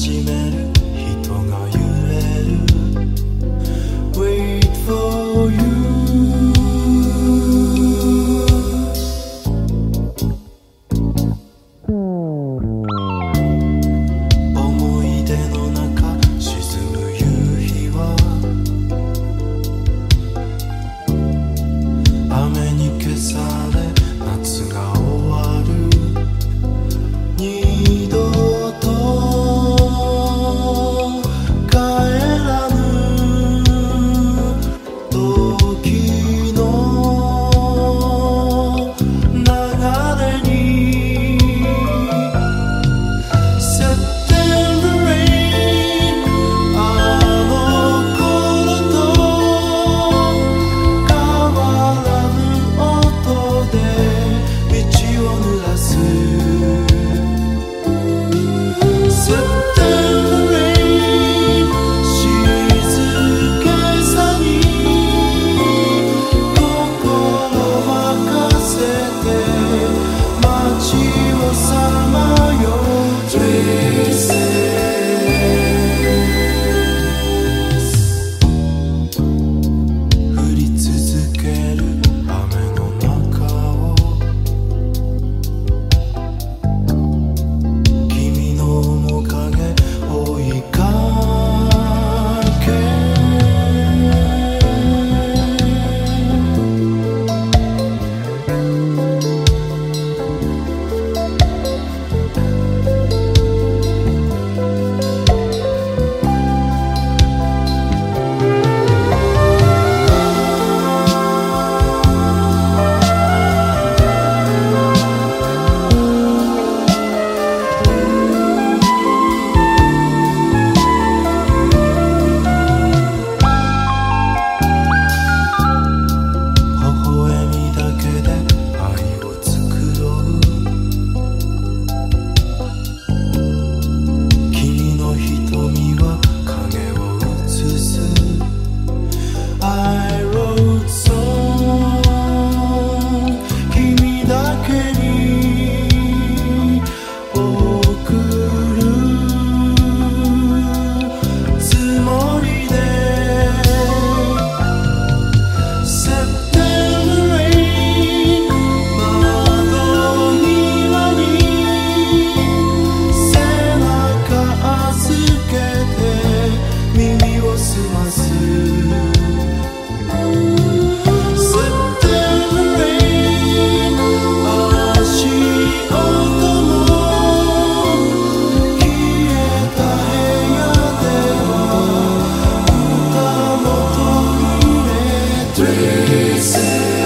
始める。dizer.